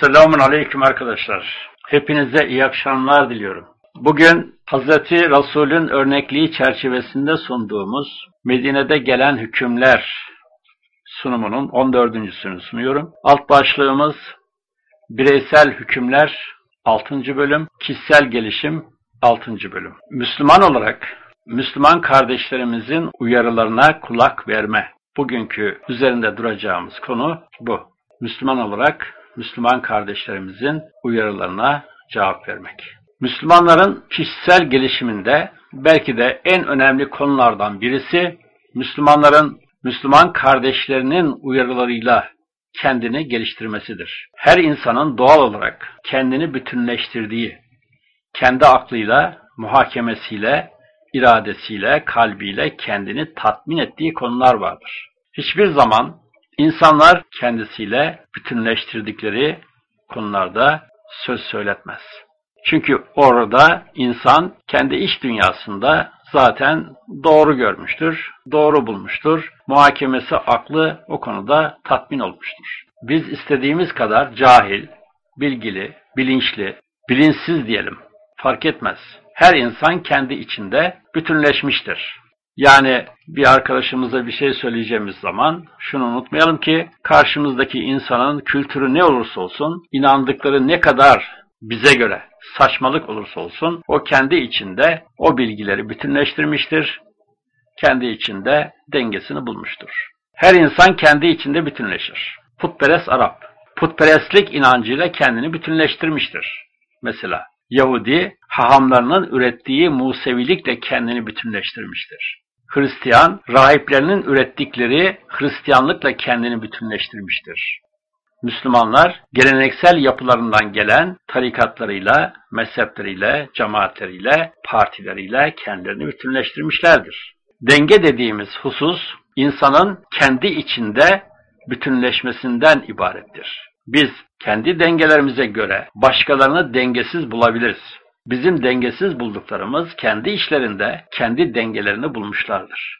Selamun Aleyküm arkadaşlar. Hepinize iyi akşamlar diliyorum. Bugün Hazreti Resul'ün örnekliği çerçevesinde sunduğumuz Medine'de gelen hükümler sunumunun 14.sünü sunuyorum. Alt başlığımız Bireysel Hükümler 6. bölüm, Kişisel Gelişim 6. bölüm. Müslüman olarak Müslüman kardeşlerimizin uyarılarına kulak verme. Bugünkü üzerinde duracağımız konu bu. Müslüman olarak Müslüman kardeşlerimizin uyarılarına cevap vermek. Müslümanların kişisel gelişiminde belki de en önemli konulardan birisi Müslümanların Müslüman kardeşlerinin uyarılarıyla kendini geliştirmesidir. Her insanın doğal olarak kendini bütünleştirdiği, kendi aklıyla, muhakemesiyle, iradesiyle, kalbiyle kendini tatmin ettiği konular vardır. Hiçbir zaman insanlar kendisiyle bütünleştirdikleri konularda söz söyletmez. Çünkü orada insan kendi iç dünyasında zaten doğru görmüştür, doğru bulmuştur. Muhakemesi, aklı o konuda tatmin olmuştur. Biz istediğimiz kadar cahil, bilgili, bilinçli, bilinçsiz diyelim, fark etmez. Her insan kendi içinde bütünleşmiştir. Yani bir arkadaşımıza bir şey söyleyeceğimiz zaman şunu unutmayalım ki karşımızdaki insanın kültürü ne olursa olsun, inandıkları ne kadar bize göre saçmalık olursa olsun o kendi içinde o bilgileri bütünleştirmiştir. Kendi içinde dengesini bulmuştur. Her insan kendi içinde bütünleşir. Putperest Arap, putperestlik inancıyla kendini bütünleştirmiştir. Mesela Yahudi, hahamlarının ürettiği Musevilikle kendini bütünleştirmiştir. Hristiyan, rahiplerinin ürettikleri Hristiyanlıkla kendini bütünleştirmiştir. Müslümanlar geleneksel yapılarından gelen tarikatlarıyla, mezhepleriyle, cemaatleriyle, partileriyle kendilerini bütünleştirmişlerdir. Denge dediğimiz husus insanın kendi içinde bütünleşmesinden ibarettir. Biz kendi dengelerimize göre başkalarını dengesiz bulabiliriz. Bizim dengesiz bulduklarımız kendi işlerinde kendi dengelerini bulmuşlardır.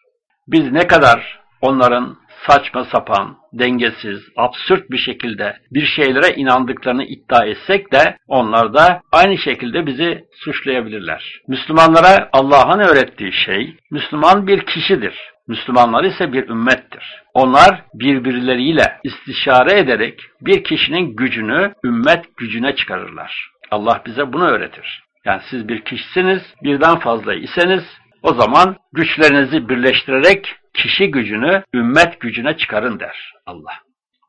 Biz ne kadar onların saçma sapan, dengesiz, absürt bir şekilde bir şeylere inandıklarını iddia etsek de onlar da aynı şekilde bizi suçlayabilirler. Müslümanlara Allah'ın öğrettiği şey, Müslüman bir kişidir. Müslümanlar ise bir ümmettir. Onlar birbirleriyle istişare ederek bir kişinin gücünü ümmet gücüne çıkarırlar. Allah bize bunu öğretir. Yani siz bir kişisiniz, birden fazla iseniz o zaman güçlerinizi birleştirerek kişi gücünü ümmet gücüne çıkarın der Allah.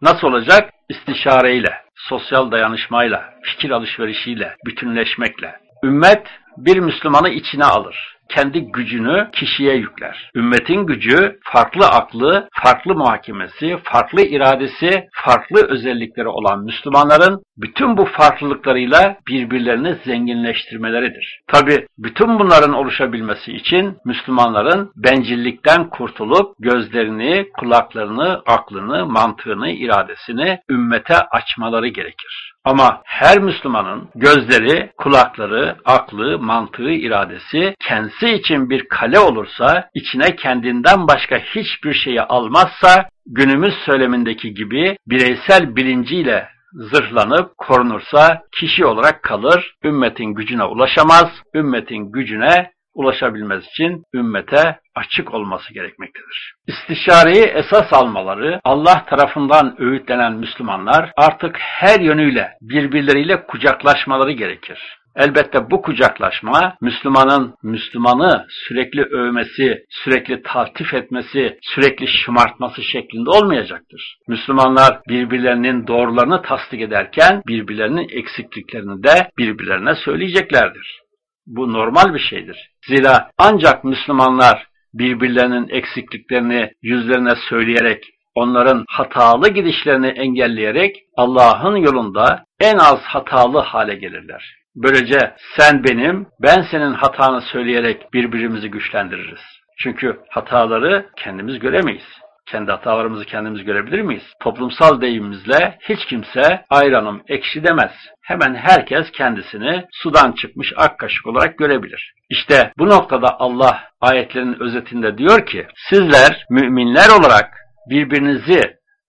Nasıl olacak? İstişareyle, sosyal dayanışmayla, fikir alışverişiyle, bütünleşmekle. Ümmet bir Müslümanı içine alır kendi gücünü kişiye yükler. Ümmetin gücü farklı aklı, farklı muhakemesi, farklı iradesi, farklı özellikleri olan Müslümanların bütün bu farklılıklarıyla birbirlerini zenginleştirmeleridir. Tabi bütün bunların oluşabilmesi için Müslümanların bencillikten kurtulup gözlerini, kulaklarını, aklını, mantığını, iradesini ümmete açmaları gerekir. Ama her Müslümanın gözleri, kulakları, aklı, mantığı, iradesi kendisi için bir kale olursa, içine kendinden başka hiçbir şeyi almazsa, günümüz söylemindeki gibi bireysel bilinciyle zırhlanıp korunursa kişi olarak kalır, ümmetin gücüne ulaşamaz, ümmetin gücüne ulaşabilmez için ümmete açık olması gerekmektedir. İstişareyi esas almaları Allah tarafından öğütlenen Müslümanlar artık her yönüyle birbirleriyle kucaklaşmaları gerekir. Elbette bu kucaklaşma Müslümanın Müslümanı sürekli övmesi, sürekli taltif etmesi, sürekli şımartması şeklinde olmayacaktır. Müslümanlar birbirlerinin doğrularını tasdik ederken birbirlerinin eksikliklerini de birbirlerine söyleyeceklerdir. Bu normal bir şeydir. Zira ancak Müslümanlar birbirlerinin eksikliklerini yüzlerine söyleyerek, onların hatalı gidişlerini engelleyerek Allah'ın yolunda en az hatalı hale gelirler. Böylece sen benim, ben senin hatanı söyleyerek birbirimizi güçlendiririz. Çünkü hataları kendimiz göremeyiz. Kendi hatalarımızı kendimiz görebilir miyiz? Toplumsal deyimimizle hiç kimse ayranım ekşi demez. Hemen herkes kendisini sudan çıkmış ak kaşık olarak görebilir. İşte bu noktada Allah ayetlerin özetinde diyor ki, sizler müminler olarak birbirinizi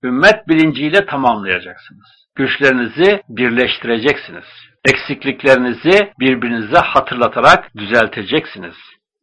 ümmet bilinciyle tamamlayacaksınız. Güçlerinizi birleştireceksiniz. Eksikliklerinizi birbirinize hatırlatarak düzelteceksiniz.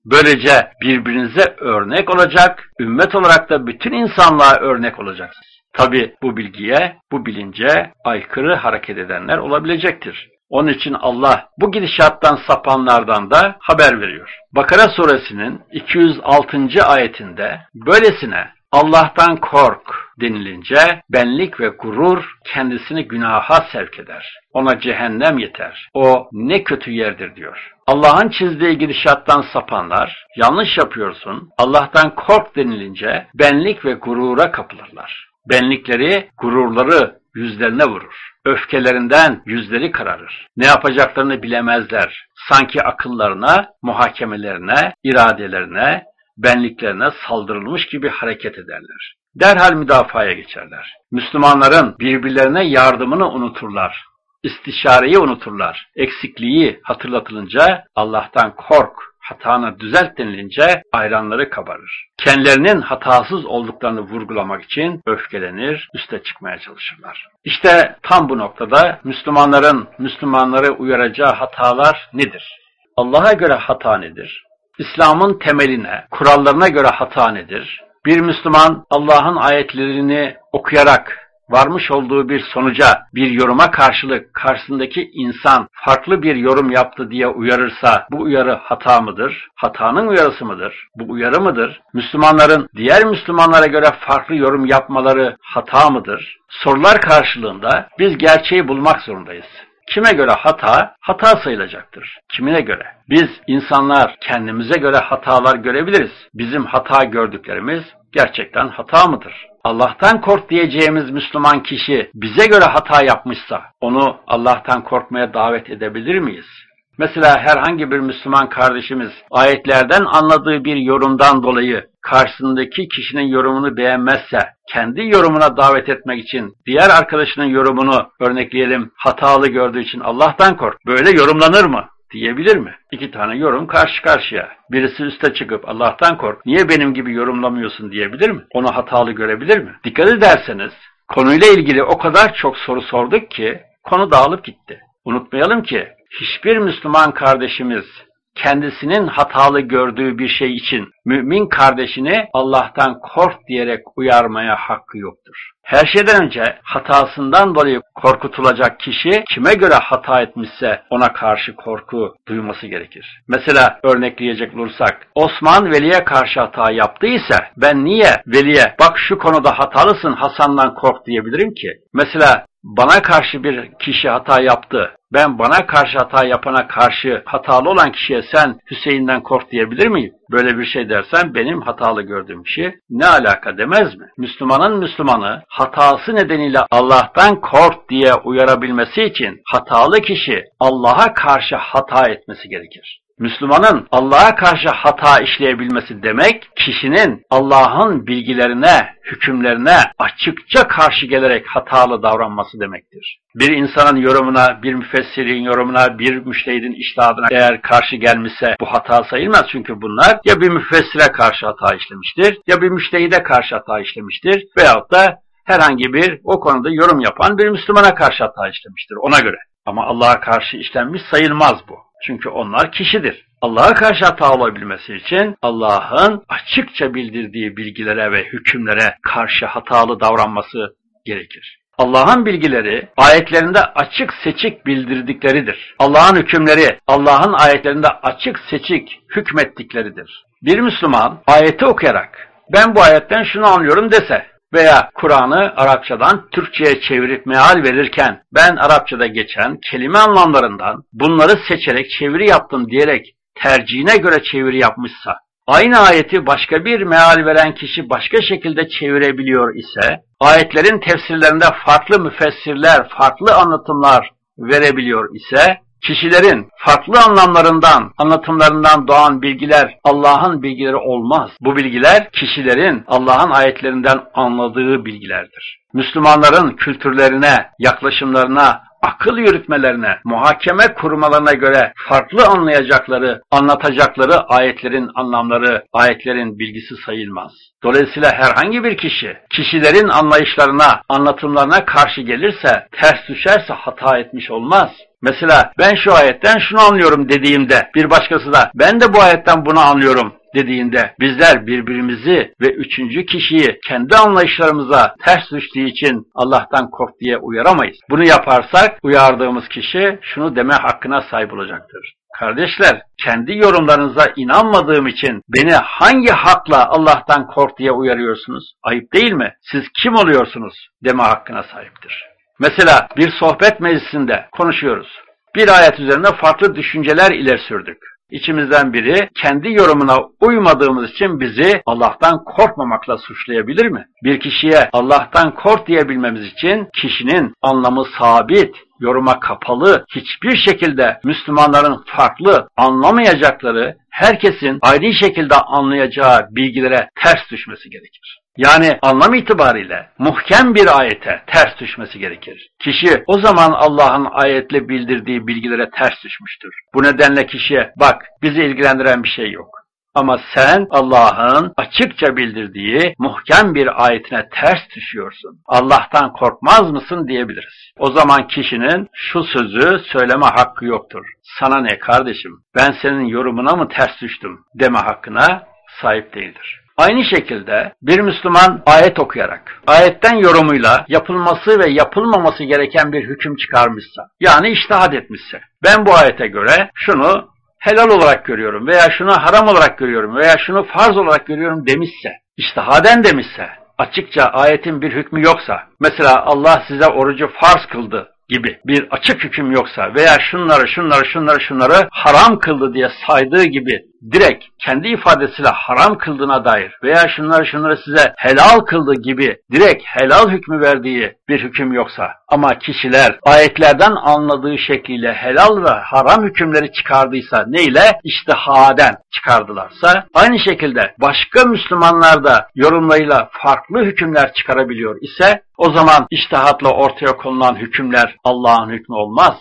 Böylece birbirinize örnek olacak, ümmet olarak da bütün insanlığa örnek olacaksınız. Tabi bu bilgiye, bu bilince aykırı hareket edenler olabilecektir. Onun için Allah bu gidişattan sapanlardan da haber veriyor. Bakara suresinin 206. ayetinde böylesine Allah'tan kork denilince benlik ve gurur kendisini günaha sevk eder. Ona cehennem yeter. O ne kötü yerdir diyor. Allah'ın çizdiği gidişattan sapanlar, yanlış yapıyorsun, Allah'tan kork denilince benlik ve gurura kapılırlar. Benlikleri, gururları yüzlerine vurur. Öfkelerinden yüzleri kararır. Ne yapacaklarını bilemezler. Sanki akıllarına, muhakemelerine, iradelerine, benliklerine saldırılmış gibi hareket ederler. Derhal müdafaya geçerler. Müslümanların birbirlerine yardımını unuturlar. İstişareyi unuturlar. Eksikliği hatırlatılınca Allah'tan kork, hatanı düzelt denilince ayranları kabarır. Kendilerinin hatasız olduklarını vurgulamak için öfkelenir, üste çıkmaya çalışırlar. İşte tam bu noktada Müslümanların Müslümanları uyaracağı hatalar nedir? Allah'a göre hata nedir? İslam'ın temeline, kurallarına göre hata nedir? Bir Müslüman Allah'ın ayetlerini okuyarak varmış olduğu bir sonuca, bir yoruma karşılık karşısındaki insan farklı bir yorum yaptı diye uyarırsa bu uyarı hata mıdır? Hatanın uyarısı mıdır? Bu uyarı mıdır? Müslümanların diğer Müslümanlara göre farklı yorum yapmaları hata mıdır? Sorular karşılığında biz gerçeği bulmak zorundayız. Kime göre hata, hata sayılacaktır. Kimine göre? Biz insanlar kendimize göre hatalar görebiliriz. Bizim hata gördüklerimiz gerçekten hata mıdır? Allah'tan kork diyeceğimiz Müslüman kişi bize göre hata yapmışsa onu Allah'tan korkmaya davet edebilir miyiz? Mesela herhangi bir Müslüman kardeşimiz ayetlerden anladığı bir yorumdan dolayı karşısındaki kişinin yorumunu beğenmezse kendi yorumuna davet etmek için diğer arkadaşının yorumunu örnekleyelim hatalı gördüğü için Allah'tan kork. Böyle yorumlanır mı? diyebilir mi? İki tane yorum karşı karşıya. Birisi üste çıkıp Allah'tan kork, niye benim gibi yorumlamıyorsun diyebilir mi? Onu hatalı görebilir mi? Dikkat ederseniz konuyla ilgili o kadar çok soru sorduk ki konu dağılıp gitti. Unutmayalım ki hiçbir Müslüman kardeşimiz kendisinin hatalı gördüğü bir şey için mümin kardeşini Allah'tan kork diyerek uyarmaya hakkı yoktur. Her şeyden önce hatasından dolayı korkutulacak kişi kime göre hata etmişse ona karşı korku duyması gerekir. Mesela örnekleyecek olursak Osman Veli'ye karşı hata yaptıysa ben niye Veli'ye bak şu konuda hatalısın Hasan'dan kork diyebilirim ki? Mesela bana karşı bir kişi hata yaptı. Ben bana karşı hata yapana karşı hatalı olan kişiye sen Hüseyin'den kork diyebilir miyim? Böyle bir şey dersen benim hatalı gördüğüm kişi ne alaka demez mi? Müslümanın Müslümanı hatası nedeniyle Allah'tan kork diye uyarabilmesi için hatalı kişi Allah'a karşı hata etmesi gerekir. Müslümanın Allah'a karşı hata işleyebilmesi demek, kişinin Allah'ın bilgilerine, hükümlerine açıkça karşı gelerek hatalı davranması demektir. Bir insanın yorumuna, bir müfessirin yorumuna, bir müştehidin iştihadına eğer karşı gelmişse bu hata sayılmaz. Çünkü bunlar ya bir müfessire karşı hata işlemiştir, ya bir müştehide karşı hata işlemiştir veyahut da herhangi bir o konuda yorum yapan bir Müslümana karşı hata işlemiştir ona göre. Ama Allah'a karşı işlenmiş sayılmaz bu. Çünkü onlar kişidir. Allah'a karşı hata olabilmesi için Allah'ın açıkça bildirdiği bilgilere ve hükümlere karşı hatalı davranması gerekir. Allah'ın bilgileri ayetlerinde açık seçik bildirdikleridir. Allah'ın hükümleri Allah'ın ayetlerinde açık seçik hükmettikleridir. Bir Müslüman ayeti okuyarak ben bu ayetten şunu anlıyorum dese veya Kur'an'ı Arapçadan Türkçe'ye çevirip meal verirken ben Arapçada geçen kelime anlamlarından bunları seçerek çeviri yaptım diyerek tercihine göre çeviri yapmışsa, aynı ayeti başka bir meal veren kişi başka şekilde çevirebiliyor ise, ayetlerin tefsirlerinde farklı müfessirler, farklı anlatımlar verebiliyor ise, Kişilerin farklı anlamlarından, anlatımlarından doğan bilgiler Allah'ın bilgileri olmaz. Bu bilgiler kişilerin Allah'ın ayetlerinden anladığı bilgilerdir. Müslümanların kültürlerine, yaklaşımlarına, akıl yürütmelerine, muhakeme kurmalarına göre farklı anlayacakları, anlatacakları ayetlerin anlamları, ayetlerin bilgisi sayılmaz. Dolayısıyla herhangi bir kişi, kişilerin anlayışlarına, anlatımlarına karşı gelirse, ters düşerse hata etmiş olmaz. Mesela ben şu ayetten şunu anlıyorum dediğimde bir başkası da ben de bu ayetten bunu anlıyorum dediğinde bizler birbirimizi ve üçüncü kişiyi kendi anlayışlarımıza ters düştüğü için Allah'tan kork diye uyaramayız. Bunu yaparsak uyardığımız kişi şunu deme hakkına sahip olacaktır. Kardeşler, kendi yorumlarınıza inanmadığım için beni hangi hakla Allah'tan kork diye uyarıyorsunuz? Ayıp değil mi? Siz kim oluyorsunuz? deme hakkına sahiptir. Mesela bir sohbet meclisinde konuşuyoruz. Bir ayet üzerinde farklı düşünceler ileri sürdük. İçimizden biri kendi yorumuna uymadığımız için bizi Allah'tan korkmamakla suçlayabilir mi? Bir kişiye Allah'tan kork diyebilmemiz için kişinin anlamı sabit, yoruma kapalı, hiçbir şekilde Müslümanların farklı anlamayacakları, herkesin aynı şekilde anlayacağı bilgilere ters düşmesi gerekir. Yani anlam itibariyle muhkem bir ayete ters düşmesi gerekir. Kişi o zaman Allah'ın ayetle bildirdiği bilgilere ters düşmüştür. Bu nedenle kişiye bak bizi ilgilendiren bir şey yok. Ama sen Allah'ın açıkça bildirdiği muhkem bir ayetine ters düşüyorsun. Allah'tan korkmaz mısın diyebiliriz. O zaman kişinin şu sözü söyleme hakkı yoktur. Sana ne kardeşim ben senin yorumuna mı ters düştüm deme hakkına sahip değildir. Aynı şekilde bir Müslüman ayet okuyarak, ayetten yorumuyla yapılması ve yapılmaması gereken bir hüküm çıkarmışsa, yani iştihad etmişse, ben bu ayete göre şunu helal olarak görüyorum veya şunu haram olarak görüyorum veya şunu farz olarak görüyorum demişse, iştihaden demişse, açıkça ayetin bir hükmü yoksa, mesela Allah size orucu farz kıldı gibi bir açık hüküm yoksa veya şunları şunları şunları şunları haram kıldı diye saydığı gibi direkt kendi ifadesiyle haram kıldığına dair veya şunları şunları size helal kıldı gibi direkt helal hükmü verdiği bir hüküm yoksa ama kişiler ayetlerden anladığı şekliyle helal ve haram hükümleri çıkardıysa neyle? İştihaden çıkardılarsa aynı şekilde başka Müslümanlar da yorumlarıyla farklı hükümler çıkarabiliyor ise o zaman iştihatla ortaya konulan hükümler Allah'ın hükmü olmaz.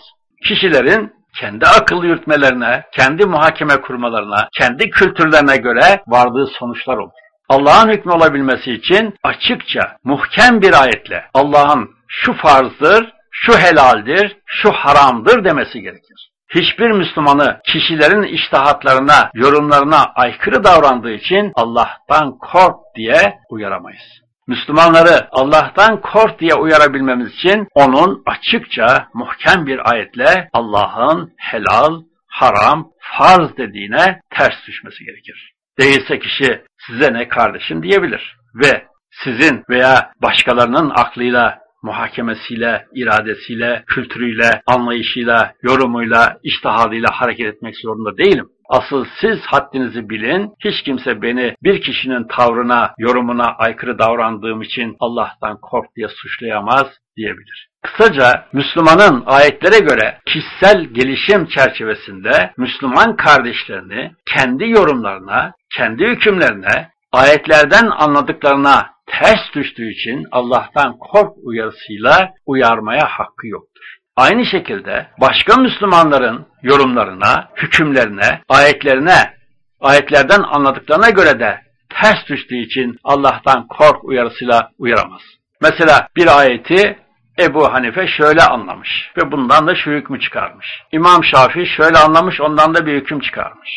Kişilerin kendi akıl yürütmelerine, kendi muhakeme kurmalarına, kendi kültürlerine göre vardığı sonuçlar olur. Allah'ın hükmü olabilmesi için açıkça, muhkem bir ayetle Allah'ın şu farzdır, şu helaldir, şu haramdır demesi gerekir. Hiçbir Müslümanı kişilerin iştahatlarına, yorumlarına aykırı davrandığı için Allah'tan kork diye uyaramayız. Müslümanları Allah'tan kork diye uyarabilmemiz için onun açıkça muhkem bir ayetle Allah'ın helal, haram, farz dediğine ters düşmesi gerekir. Değilse kişi size ne kardeşim diyebilir ve sizin veya başkalarının aklıyla, muhakemesiyle, iradesiyle, kültürüyle, anlayışıyla, yorumuyla, iştihadıyla hareket etmek zorunda değilim. Asıl siz haddinizi bilin, hiç kimse beni bir kişinin tavrına, yorumuna aykırı davrandığım için Allah'tan kork diye suçlayamaz diyebilir. Kısaca Müslümanın ayetlere göre kişisel gelişim çerçevesinde Müslüman kardeşlerini kendi yorumlarına, kendi hükümlerine, ayetlerden anladıklarına ters düştüğü için Allah'tan kork uyarısıyla uyarmaya hakkı yoktur. Aynı şekilde başka Müslümanların yorumlarına, hükümlerine, ayetlerine, ayetlerden anladıklarına göre de ters düştüğü için Allah'tan kork uyarısıyla uyaramaz. Mesela bir ayeti Ebu Hanife şöyle anlamış ve bundan da şu hükmü çıkarmış. İmam Şafii şöyle anlamış, ondan da bir hüküm çıkarmış.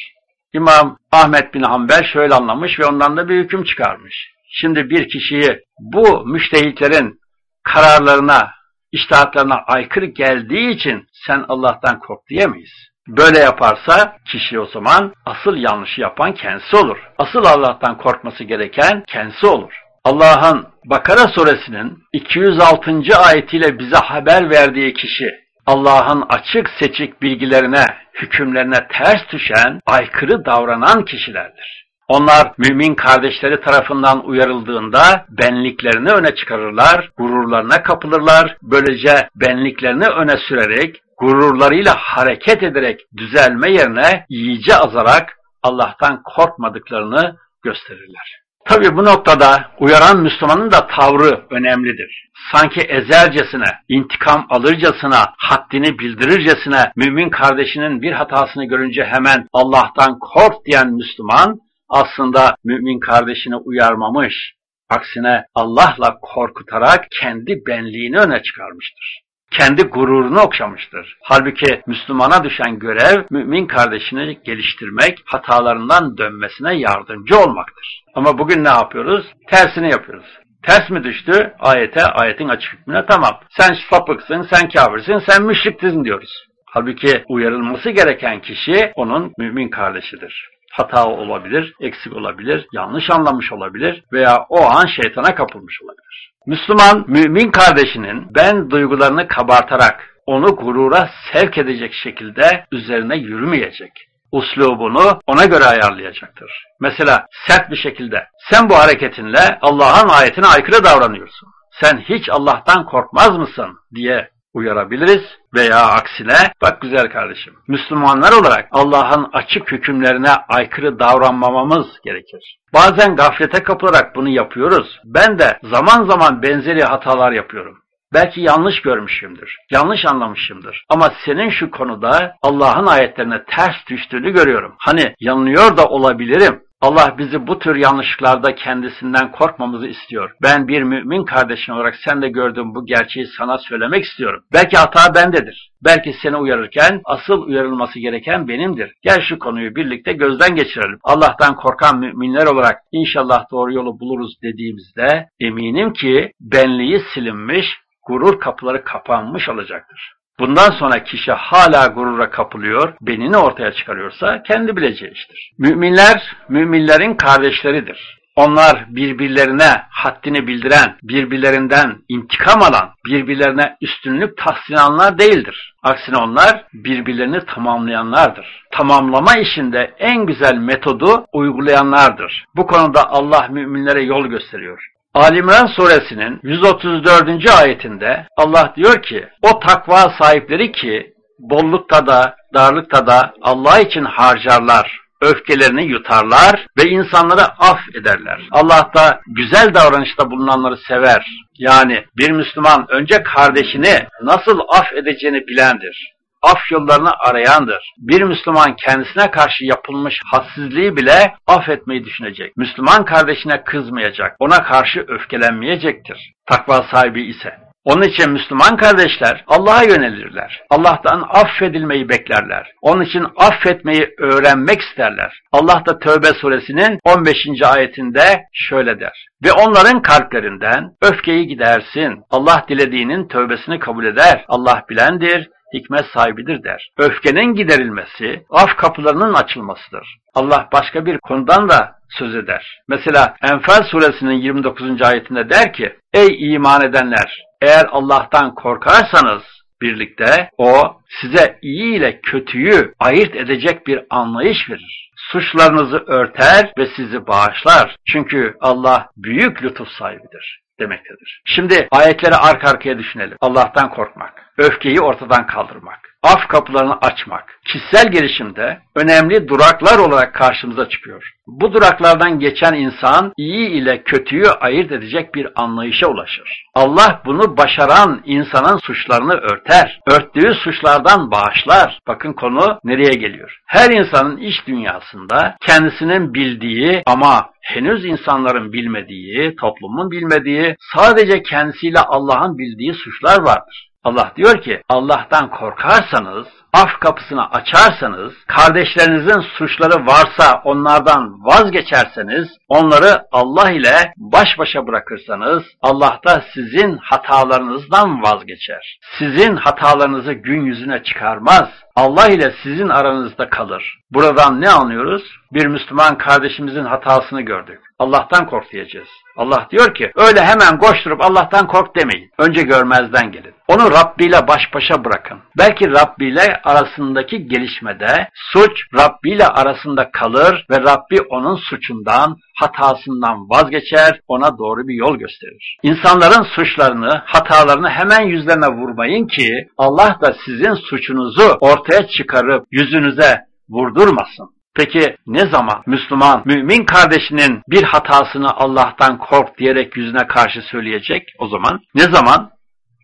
İmam Ahmet bin Hanbel şöyle anlamış ve ondan da bir hüküm çıkarmış. Şimdi bir kişiyi bu müştehitlerin kararlarına, iştahatlarına aykırı geldiği için sen Allah'tan kork diyemeyiz. Böyle yaparsa kişi o zaman asıl yanlışı yapan kendisi olur. Asıl Allah'tan korkması gereken kendisi olur. Allah'ın Bakara suresinin 206. ayetiyle bize haber verdiği kişi Allah'ın açık seçik bilgilerine, hükümlerine ters düşen, aykırı davranan kişilerdir. Onlar mümin kardeşleri tarafından uyarıldığında benliklerini öne çıkarırlar, gururlarına kapılırlar. Böylece benliklerini öne sürerek, gururlarıyla hareket ederek düzelme yerine iyice azarak Allah'tan korkmadıklarını gösterirler. Tabii bu noktada uyaran Müslümanın da tavrı önemlidir. Sanki ezercesine, intikam alırcasına, haddini bildirircesine, mümin kardeşinin bir hatasını görünce hemen Allah'tan kork diyen Müslüman, aslında mümin kardeşini uyarmamış, aksine Allah'la korkutarak kendi benliğini öne çıkarmıştır kendi gururunu okşamıştır. Halbuki Müslümana düşen görev mümin kardeşini geliştirmek, hatalarından dönmesine yardımcı olmaktır. Ama bugün ne yapıyoruz? Tersini yapıyoruz. Ters mi düştü? Ayete, ayetin açık hükmüne tamam. Sen sapıksın, sen kafirsin, sen müşriktin diyoruz. Halbuki uyarılması gereken kişi onun mümin kardeşidir. Hata olabilir, eksik olabilir, yanlış anlamış olabilir veya o an şeytana kapılmış olabilir. Müslüman, mümin kardeşinin ben duygularını kabartarak onu gurura sevk edecek şekilde üzerine yürümeyecek. Uslubunu ona göre ayarlayacaktır. Mesela sert bir şekilde sen bu hareketinle Allah'ın ayetine aykırı davranıyorsun. Sen hiç Allah'tan korkmaz mısın diye uyarabiliriz veya aksine bak güzel kardeşim Müslümanlar olarak Allah'ın açık hükümlerine aykırı davranmamamız gerekir. Bazen gaflete kapılarak bunu yapıyoruz. Ben de zaman zaman benzeri hatalar yapıyorum. Belki yanlış görmüşümdür, yanlış anlamışımdır. Ama senin şu konuda Allah'ın ayetlerine ters düştüğünü görüyorum. Hani yanılıyor da olabilirim. Allah bizi bu tür yanlışlıklarda kendisinden korkmamızı istiyor. Ben bir mümin kardeşin olarak sen de gördüğüm bu gerçeği sana söylemek istiyorum. Belki hata bendedir. Belki seni uyarırken asıl uyarılması gereken benimdir. Gel şu konuyu birlikte gözden geçirelim. Allah'tan korkan müminler olarak inşallah doğru yolu buluruz dediğimizde eminim ki benliği silinmiş, gurur kapıları kapanmış olacaktır. Bundan sonra kişi hala gurura kapılıyor, benini ortaya çıkarıyorsa kendi bileceği iştir. Müminler, müminlerin kardeşleridir. Onlar birbirlerine haddini bildiren, birbirlerinden intikam alan, birbirlerine üstünlük tahsilanlar değildir. Aksine onlar birbirlerini tamamlayanlardır. Tamamlama işinde en güzel metodu uygulayanlardır. Bu konuda Allah müminlere yol gösteriyor. Alimran suresinin 134. ayetinde Allah diyor ki o takva sahipleri ki bollukta da darlıkta da Allah için harcarlar, öfkelerini yutarlar ve insanları af ederler. Allah da güzel davranışta bulunanları sever. Yani bir Müslüman önce kardeşini nasıl af edeceğini bilendir af yollarını arayandır. Bir Müslüman kendisine karşı yapılmış hassizliği bile affetmeyi düşünecek. Müslüman kardeşine kızmayacak, ona karşı öfkelenmeyecektir. Takva sahibi ise. Onun için Müslüman kardeşler Allah'a yönelirler. Allah'tan affedilmeyi beklerler. Onun için affetmeyi öğrenmek isterler. Allah da Tövbe suresinin 15. ayetinde şöyle der. Ve onların kalplerinden öfkeyi gidersin. Allah dilediğinin tövbesini kabul eder. Allah bilendir, hikmet sahibidir der. Öfkenin giderilmesi, af kapılarının açılmasıdır. Allah başka bir konudan da söz eder. Mesela Enfal suresinin 29. ayetinde der ki, Ey iman edenler! Eğer Allah'tan korkarsanız birlikte o size iyi ile kötüyü ayırt edecek bir anlayış verir. Suçlarınızı örter ve sizi bağışlar. Çünkü Allah büyük lütuf sahibidir demektedir. Şimdi ayetleri arka arkaya düşünelim. Allah'tan korkmak, öfkeyi ortadan kaldırmak, af kapılarını açmak, kişisel gelişimde önemli duraklar olarak karşımıza çıkıyor. Bu duraklardan geçen insan iyi ile kötüyü ayırt edecek bir anlayışa ulaşır. Allah bunu başaran insanın suçlarını örter. Örttüğü suçlardan bağışlar. Bakın konu nereye geliyor? Her insanın iç dünyasında kendisinin bildiği ama henüz insanların bilmediği, toplumun bilmediği, sadece kendisiyle Allah'ın bildiği suçlar vardır. Allah diyor ki Allah'tan korkarsanız, af kapısını açarsanız, kardeşlerinizin suçları varsa onlardan vazgeçerseniz, onları Allah ile baş başa bırakırsanız, Allah da sizin hatalarınızdan vazgeçer. Sizin hatalarınızı gün yüzüne çıkarmaz. Allah ile sizin aranızda kalır. Buradan ne anlıyoruz? Bir Müslüman kardeşimizin hatasını gördük. Allah'tan kork diyeceğiz. Allah diyor ki öyle hemen koşturup Allah'tan kork demeyin. Önce görmezden gelin. Onu Rabbi ile baş başa bırakın. Belki Rabbi ile arasındaki gelişmede suç Rabbi ile arasında kalır ve Rabbi onun suçundan, hatasından vazgeçer, ona doğru bir yol gösterir. İnsanların suçlarını, hatalarını hemen yüzlerine vurmayın ki Allah da sizin suçunuzu ortaya çıkarıp yüzünüze vurdurmasın. Peki ne zaman Müslüman, mümin kardeşinin bir hatasını Allah'tan kork diyerek yüzüne karşı söyleyecek? O zaman ne zaman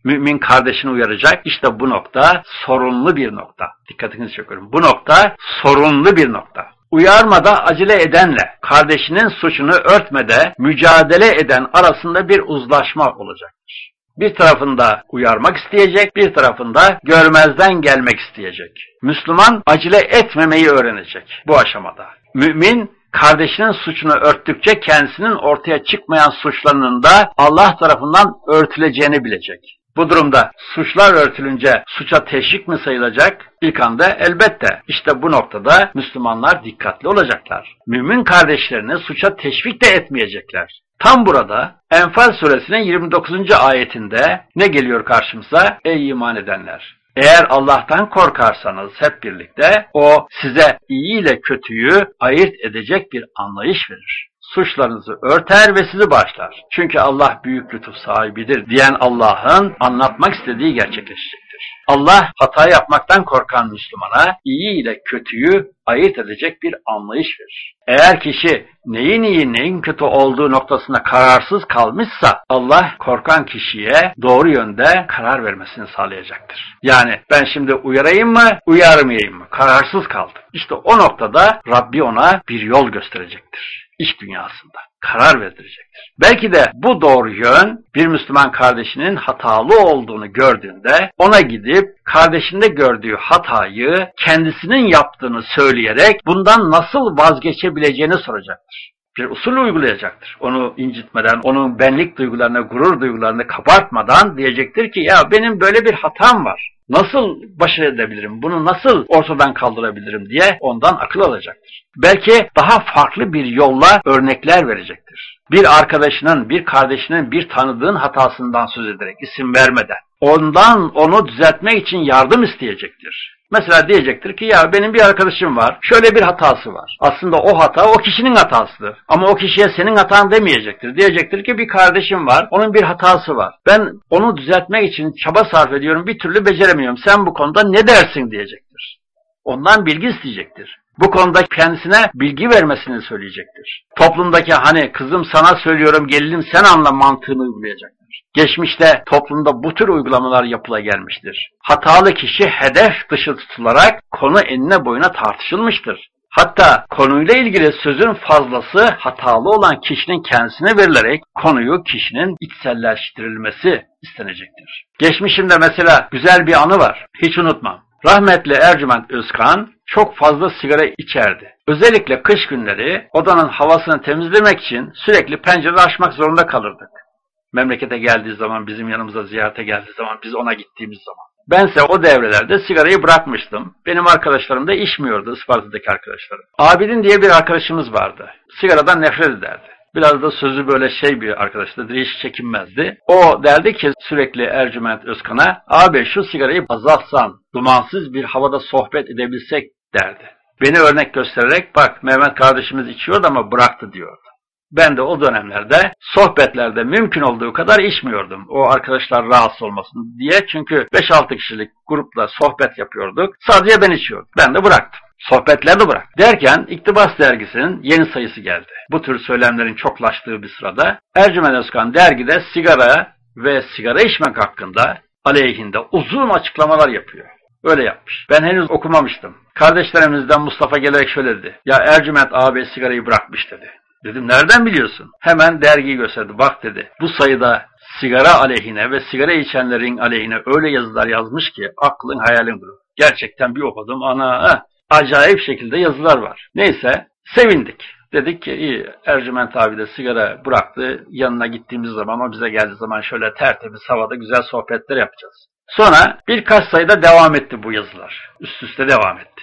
mümin kardeşini uyaracak? İşte bu nokta sorunlu bir nokta. Dikkatinizi çekiyorum. Bu nokta sorunlu bir nokta. Uyarmada acele edenle, kardeşinin suçunu örtmede mücadele eden arasında bir uzlaşma olacaktır. Bir tarafında uyarmak isteyecek, bir tarafında görmezden gelmek isteyecek. Müslüman acele etmemeyi öğrenecek bu aşamada. Mümin kardeşinin suçunu örttükçe kendisinin ortaya çıkmayan suçlarının da Allah tarafından örtüleceğini bilecek. Bu durumda suçlar örtülünce suça teşvik mi sayılacak? İlk anda elbette. İşte bu noktada Müslümanlar dikkatli olacaklar. Mümin kardeşlerini suça teşvik de etmeyecekler. Tam burada Enfal suresinin 29. ayetinde ne geliyor karşımıza? Ey iman edenler! Eğer Allah'tan korkarsanız hep birlikte o size iyi ile kötüyü ayırt edecek bir anlayış verir suçlarınızı örter ve sizi başlar. Çünkü Allah büyük lütuf sahibidir diyen Allah'ın anlatmak istediği gerçekleşecektir. Allah hata yapmaktan korkan Müslümana iyi ile kötüyü ayırt edecek bir anlayış verir. Eğer kişi neyin iyi neyin kötü olduğu noktasında kararsız kalmışsa Allah korkan kişiye doğru yönde karar vermesini sağlayacaktır. Yani ben şimdi uyarayım mı uyarmayayım mı kararsız kaldım. İşte o noktada Rabbi ona bir yol gösterecektir iş dünyasında karar verdirecektir. Belki de bu doğru yön bir Müslüman kardeşinin hatalı olduğunu gördüğünde ona gidip kardeşinde gördüğü hatayı kendisinin yaptığını söyleyerek bundan nasıl vazgeçebileceğini soracaktır bir usul uygulayacaktır. Onu incitmeden, onun benlik duygularını, gurur duygularını kabartmadan diyecektir ki ya benim böyle bir hatam var. Nasıl baş edebilirim? Bunu nasıl ortadan kaldırabilirim diye ondan akıl alacaktır. Belki daha farklı bir yolla örnekler verecektir. Bir arkadaşının, bir kardeşinin, bir tanıdığın hatasından söz ederek isim vermeden ondan onu düzeltmek için yardım isteyecektir. Mesela diyecektir ki ya benim bir arkadaşım var, şöyle bir hatası var. Aslında o hata o kişinin hatasıdır. Ama o kişiye senin hatan demeyecektir. Diyecektir ki bir kardeşim var, onun bir hatası var. Ben onu düzeltmek için çaba sarf ediyorum, bir türlü beceremiyorum. Sen bu konuda ne dersin diyecektir. Ondan bilgi isteyecektir. Bu konuda kendisine bilgi vermesini söyleyecektir. Toplumdaki hani kızım sana söylüyorum gelinim sen anla mantığını uygulayacaktır. Geçmişte toplumda bu tür uygulamalar yapıla gelmiştir. Hatalı kişi hedef dışı tutularak konu enine boyuna tartışılmıştır. Hatta konuyla ilgili sözün fazlası hatalı olan kişinin kendisine verilerek konuyu kişinin içselleştirilmesi istenecektir. Geçmişimde mesela güzel bir anı var. Hiç unutmam. Rahmetli Ercüment Özkan çok fazla sigara içerdi. Özellikle kış günleri odanın havasını temizlemek için sürekli pencere açmak zorunda kalırdık memlekete geldiği zaman, bizim yanımıza ziyarete geldiği zaman, biz ona gittiğimiz zaman. Bense o devrelerde sigarayı bırakmıştım. Benim arkadaşlarım da içmiyordu, Isparta'daki arkadaşlarım. Abidin diye bir arkadaşımız vardı. Sigaradan nefret ederdi. Biraz da sözü böyle şey bir arkadaştı, hiç çekinmezdi. O derdi ki sürekli Ercüment Özkan'a, abi şu sigarayı azaltsan, dumansız bir havada sohbet edebilsek derdi. Beni örnek göstererek bak Mehmet kardeşimiz içiyordu ama bıraktı diyordu. Ben de o dönemlerde sohbetlerde mümkün olduğu kadar içmiyordum. O arkadaşlar rahatsız olmasın diye. Çünkü 5-6 kişilik grupla sohbet yapıyorduk. Sadece ben içiyordum. Ben de bıraktım. Sohbetleri de bırak. Derken İktibas dergisinin yeni sayısı geldi. Bu tür söylemlerin çoklaştığı bir sırada Ercümen Özkan dergide sigara ve sigara içmek hakkında aleyhinde uzun açıklamalar yapıyor. Öyle yapmış. Ben henüz okumamıştım. Kardeşlerimizden Mustafa gelerek şöyle dedi. Ya Ercüment abi sigarayı bırakmış dedi. Dedim nereden biliyorsun? Hemen dergiyi gösterdi. Bak dedi. Bu sayıda sigara aleyhine ve sigara içenlerin aleyhine öyle yazılar yazmış ki aklın hayalin durur. Gerçekten bir okudum. Ana heh, acayip şekilde yazılar var. Neyse sevindik. Dedik ki iyi Ercüment abi de sigara bıraktı. Yanına gittiğimiz zaman ama bize geldiği zaman şöyle tertemiz havada güzel sohbetler yapacağız. Sonra birkaç sayıda devam etti bu yazılar. Üst üste devam etti.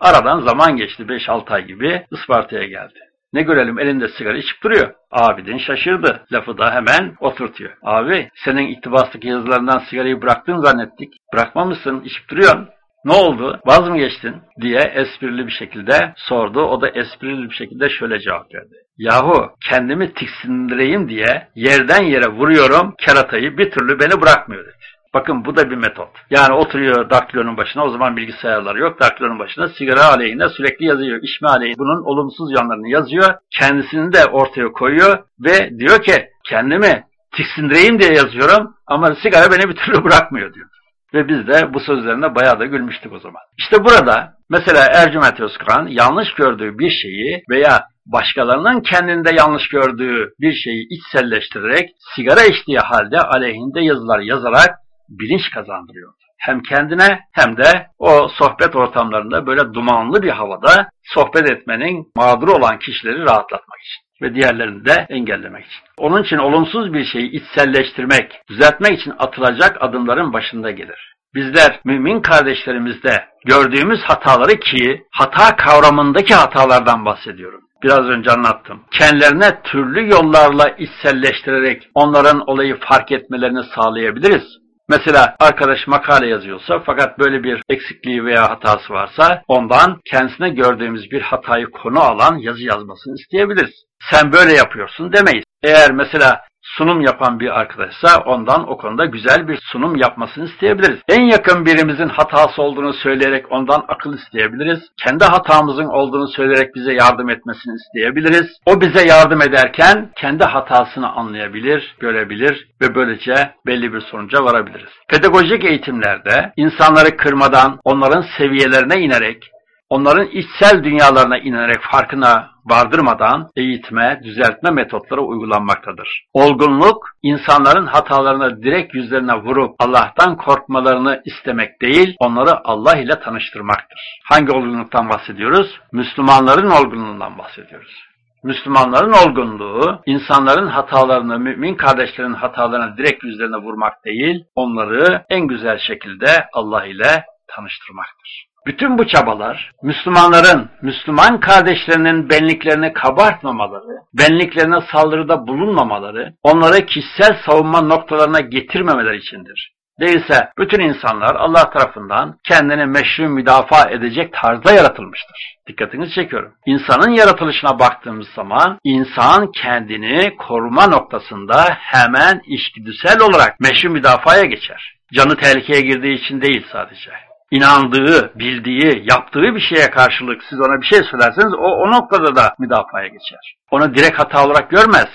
Aradan zaman geçti 5-6 ay gibi Isparta'ya geldi. Ne görelim elinde sigara içip duruyor. Abidin şaşırdı. Lafı da hemen oturtuyor. Abi senin iktibastaki yazılarından sigarayı bıraktın zannettik. Bırakmamışsın, içip duruyorsun. Ne oldu? Vaz mı geçtin? diye esprili bir şekilde sordu. O da esprili bir şekilde şöyle cevap verdi. Yahu kendimi tiksindireyim diye yerden yere vuruyorum keratayı bir türlü beni bırakmıyor dedi. Bakın bu da bir metot. Yani oturuyor daktilonun başına, o zaman bilgisayarları yok, daktilonun başına sigara aleyhine sürekli yazıyor, içme aleyhine. Bunun olumsuz yanlarını yazıyor, kendisini de ortaya koyuyor ve diyor ki kendimi tiksindireyim diye yazıyorum ama sigara beni bir türlü bırakmıyor diyor. Ve biz de bu sözlerine bayağı da gülmüştük o zaman. İşte burada mesela Ercüment Özkan yanlış gördüğü bir şeyi veya başkalarının kendinde yanlış gördüğü bir şeyi içselleştirerek sigara içtiği halde aleyhinde yazılar yazarak bilinç kazandırıyor. Hem kendine hem de o sohbet ortamlarında böyle dumanlı bir havada sohbet etmenin mağdur olan kişileri rahatlatmak için ve diğerlerini de engellemek için. Onun için olumsuz bir şeyi içselleştirmek, düzeltmek için atılacak adımların başında gelir. Bizler mümin kardeşlerimizde gördüğümüz hataları ki hata kavramındaki hatalardan bahsediyorum. Biraz önce anlattım. Kendilerine türlü yollarla içselleştirerek onların olayı fark etmelerini sağlayabiliriz. Mesela arkadaş makale yazıyorsa fakat böyle bir eksikliği veya hatası varsa ondan kendisine gördüğümüz bir hatayı konu alan yazı yazmasını isteyebiliriz. Sen böyle yapıyorsun demeyiz. Eğer mesela sunum yapan bir arkadaşsa ondan o konuda güzel bir sunum yapmasını isteyebiliriz. En yakın birimizin hatası olduğunu söyleyerek ondan akıl isteyebiliriz. Kendi hatamızın olduğunu söyleyerek bize yardım etmesini isteyebiliriz. O bize yardım ederken kendi hatasını anlayabilir, görebilir ve böylece belli bir sonuca varabiliriz. Pedagojik eğitimlerde insanları kırmadan, onların seviyelerine inerek onların içsel dünyalarına inerek farkına vardırmadan eğitme, düzeltme metotları uygulanmaktadır. Olgunluk, insanların hatalarını direkt yüzlerine vurup Allah'tan korkmalarını istemek değil, onları Allah ile tanıştırmaktır. Hangi olgunluktan bahsediyoruz? Müslümanların olgunluğundan bahsediyoruz. Müslümanların olgunluğu, insanların hatalarını, mümin kardeşlerin hatalarını direkt yüzlerine vurmak değil, onları en güzel şekilde Allah ile tanıştırmaktır. Bütün bu çabalar Müslümanların, Müslüman kardeşlerinin benliklerini kabartmamaları, benliklerine saldırıda bulunmamaları, onları kişisel savunma noktalarına getirmemeleri içindir. Değilse bütün insanlar Allah tarafından kendini meşru müdafaa edecek tarzda yaratılmıştır. Dikkatinizi çekiyorum. İnsanın yaratılışına baktığımız zaman insan kendini koruma noktasında hemen içgüdüsel olarak meşru müdafaya geçer. Canı tehlikeye girdiği için değil sadece inandığı, bildiği, yaptığı bir şeye karşılık siz ona bir şey söylerseniz o, o noktada da müdafaya geçer. Onu direkt hata olarak görmez.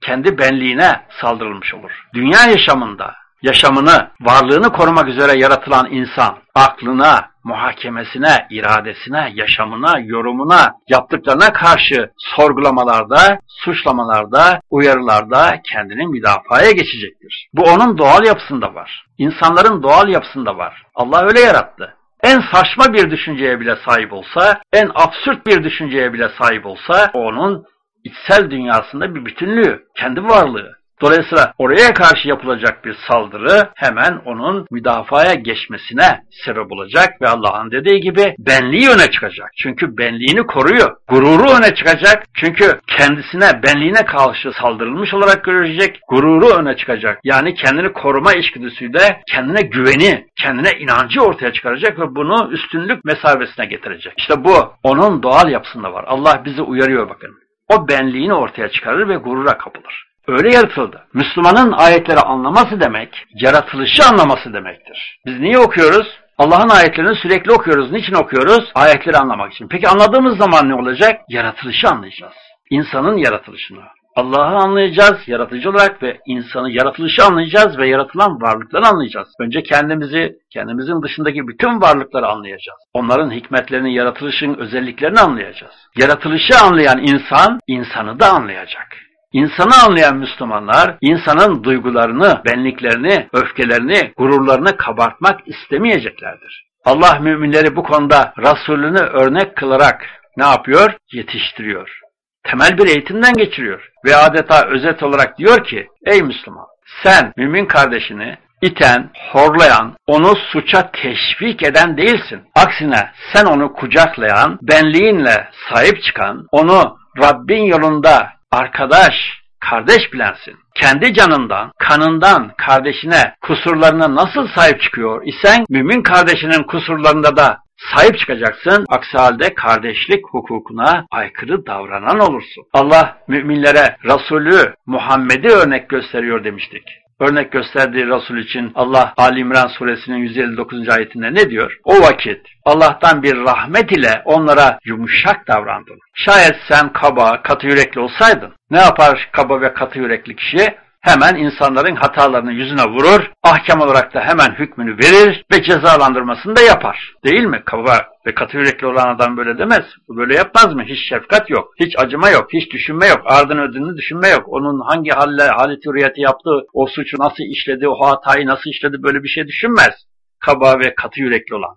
Kendi benliğine saldırılmış olur. Dünya yaşamında yaşamını, varlığını korumak üzere yaratılan insan, aklına, muhakemesine, iradesine, yaşamına, yorumuna, yaptıklarına karşı sorgulamalarda, suçlamalarda, uyarılarda kendini müdafaya geçecektir. Bu onun doğal yapısında var. İnsanların doğal yapısında var. Allah öyle yarattı. En saçma bir düşünceye bile sahip olsa, en absürt bir düşünceye bile sahip olsa, onun içsel dünyasında bir bütünlüğü, kendi varlığı. Dolayısıyla oraya karşı yapılacak bir saldırı hemen onun müdafaya geçmesine sebep olacak ve Allah'ın dediği gibi benliği öne çıkacak. Çünkü benliğini koruyor. Gururu öne çıkacak. Çünkü kendisine, benliğine karşı saldırılmış olarak görecek. Gururu öne çıkacak. Yani kendini koruma içgüdüsüyle kendine güveni, kendine inancı ortaya çıkaracak ve bunu üstünlük mesabesine getirecek. İşte bu onun doğal yapısında var. Allah bizi uyarıyor bakın. O benliğini ortaya çıkarır ve gurura kapılır. Öyle yaratıldı. Müslümanın ayetleri anlaması demek, yaratılışı anlaması demektir. Biz niye okuyoruz? Allah'ın ayetlerini sürekli okuyoruz. Niçin okuyoruz? Ayetleri anlamak için. Peki anladığımız zaman ne olacak? Yaratılışı anlayacağız. İnsanın yaratılışını. Allah'ı anlayacağız yaratıcı olarak ve insanı yaratılışı anlayacağız ve yaratılan varlıkları anlayacağız. Önce kendimizi, kendimizin dışındaki bütün varlıkları anlayacağız. Onların hikmetlerini, yaratılışın özelliklerini anlayacağız. Yaratılışı anlayan insan, insanı da anlayacak. İnsanı anlayan Müslümanlar, insanın duygularını, benliklerini, öfkelerini, gururlarını kabartmak istemeyeceklerdir. Allah müminleri bu konuda Resulünü örnek kılarak ne yapıyor? Yetiştiriyor. Temel bir eğitimden geçiriyor. Ve adeta özet olarak diyor ki, ey Müslüman, sen mümin kardeşini iten, horlayan, onu suça teşvik eden değilsin. Aksine sen onu kucaklayan, benliğinle sahip çıkan, onu Rabbin yolunda arkadaş, kardeş bilensin. Kendi canından, kanından kardeşine kusurlarına nasıl sahip çıkıyor isen mümin kardeşinin kusurlarında da sahip çıkacaksın. Aksi halde kardeşlik hukukuna aykırı davranan olursun. Allah müminlere Resulü Muhammed'i örnek gösteriyor demiştik. Örnek gösterdiği Resul için Allah Ali İmran suresinin 159. ayetinde ne diyor? O vakit Allah'tan bir rahmet ile onlara yumuşak davrandın. Şayet sen kaba, katı yürekli olsaydın ne yapar kaba ve katı yürekli kişi? Hemen insanların hatalarını yüzüne vurur, ahkam olarak da hemen hükmünü verir ve cezalandırmasını da yapar. Değil mi? Kaba ve katı yürekli olan adam böyle demez. Bu böyle yapmaz mı? Hiç şefkat yok, hiç acıma yok, hiç düşünme yok, ardın ödünü düşünme yok. Onun hangi halle, hürriyeti yaptığı, o suçu nasıl işledi, o hatayı nasıl işledi böyle bir şey düşünmez. Kaba ve katı yürekli olan.